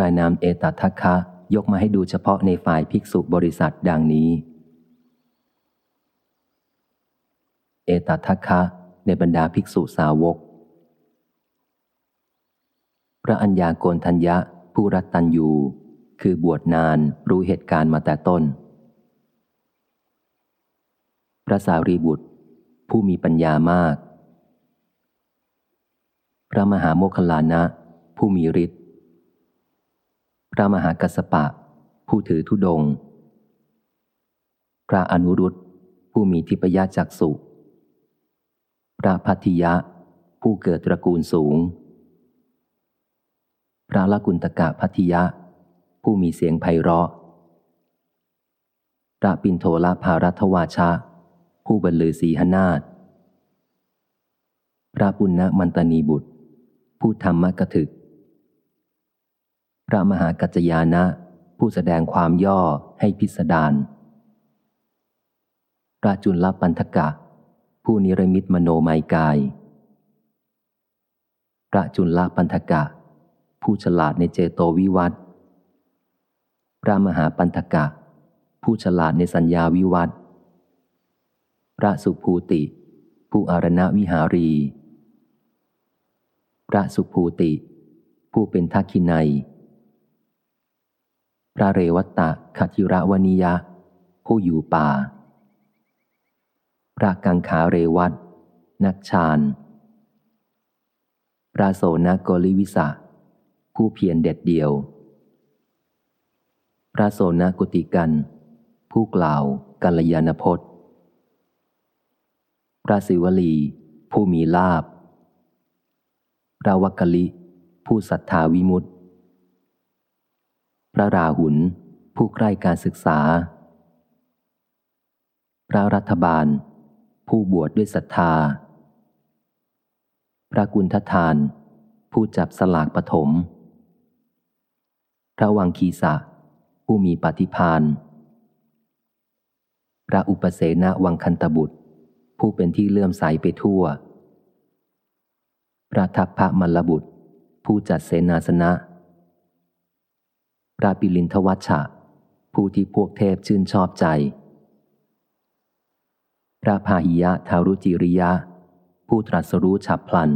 รายนามเอตทัคคะยกมาให้ดูเฉพาะในฝ่ายภิกษุบริษัทดังนี้ เอตทัคคะในบรรดาภิกษุสาวก พระอัญญาโกนทัญญะผู้รัตตัญยูคือบวชนานรู้เหตุการณ์มาแต่ต้น พระสารีบุตร ผู้มีปัญญามาก พระมหาโมคคลานะ ผู้มีฤทธิ์ พระมหากัสปะ ผู้ถือธุดง พระอนุรุตผู้มีทิพยจักสุพระพัทธิยะ ผู้เกิดตระกูลสูง พระละกุณตกะพัทธิยะ ผู้มีเสียงไพเราะ พระปินโทละภารัตวาชะ ผู้บรรลือสีหนาฏพระปุณณมันตนีบุตร ผู้ธรรมกถึก พระมหากัจจยานะ ผู้แสดงความย่อให้พิสดารพระจุลปันธกะ ผู้นิรมิตมโนไมกาย พระจุลปันธกะ ผู้ฉลาดในเจโตวิวัตพระมหาปันธกะ ผู้ฉลาดในสัญญาวิวัตพระสุภูติ ผู้อารณวิหารี พระสุภูติ ผู้เป็นทักขินัย พระเรวัตตะคทิระวนิยะ ผู้อยู่ป่า พระกังขาเรวัตนักฌานพระโสนโกลิวิสะผู้เพียรเด็ดเดียว พระโสนกุติกัน ผู้กล่าวกัลยาณพจน์ พระศิวลี ผู้มีลาบพระวักกลิ ผู้ศรัทธาวิมุตติ พระราหุลผู้ใกล้การศึกษา พระรัฐบาล ผู้บวชดด้วยศรัทธา พระกุณฑทาน ผู้จับสลากปฐม พระวังคีสะ ผู้มีปฏิพานพระอุปเสนวังคันตบุตร ผู้เป็นที่เลื่อมใสไปทั่ว พระทัพพระมลบุตร ผู้จัดเสนาสนะ ระปิลินทวัชชะ ผู้ที่พวกเทพชื่นชอบใจ พระพาหิยะทารุจิริยะ ผู้ตรัสรู้ฉับพลัน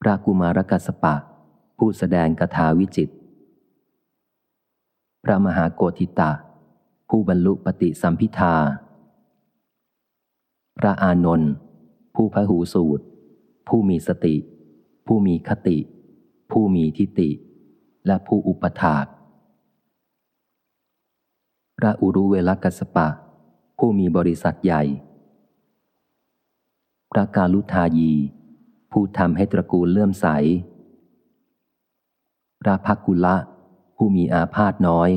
พระกุมารกัสปะ ผู้แสดงกถาวิจิต พระมหาโกธิตะ ผู้บรรลุปฏิสัมพิทา พระอานนท์ผู้พหูสูตร ผู้มีสติ ผู้มีคติ ผู้มีทิฏฐิ และผู้อุปถาก พระอุรุเวลกัสปะ ผู้มีบริษัทใหญ่ พระกาลุทายี ผู้ทำให้ตระกูลเลื่อมใส พระพักกุละ ผู้มีอาพาธน้อย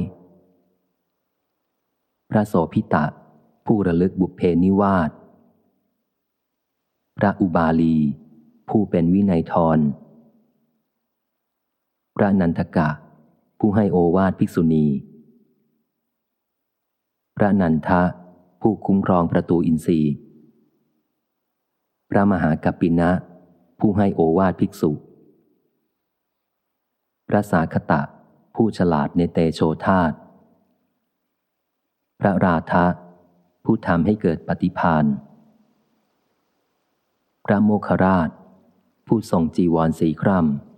พระโสพิตะ ผู้ระลึกบุพเพนิวาส พระอุบาลี ผู้เป็นวินัยทร พระนันทกะ ผู้ให้โอวาทภิกษุณี พระนันทะ ผู้คุ้มครองประตูอินทรีย์ พระมหากัปปินะ ผู้ให้โอวาทภิกษุ พระสาคตะ ผู้ฉลาดในเตโชธาตพระราธะ ผู้ทำให้เกิดปฏิพานพระโมคคราช ผู้ทรงจีวรสีคร่ำ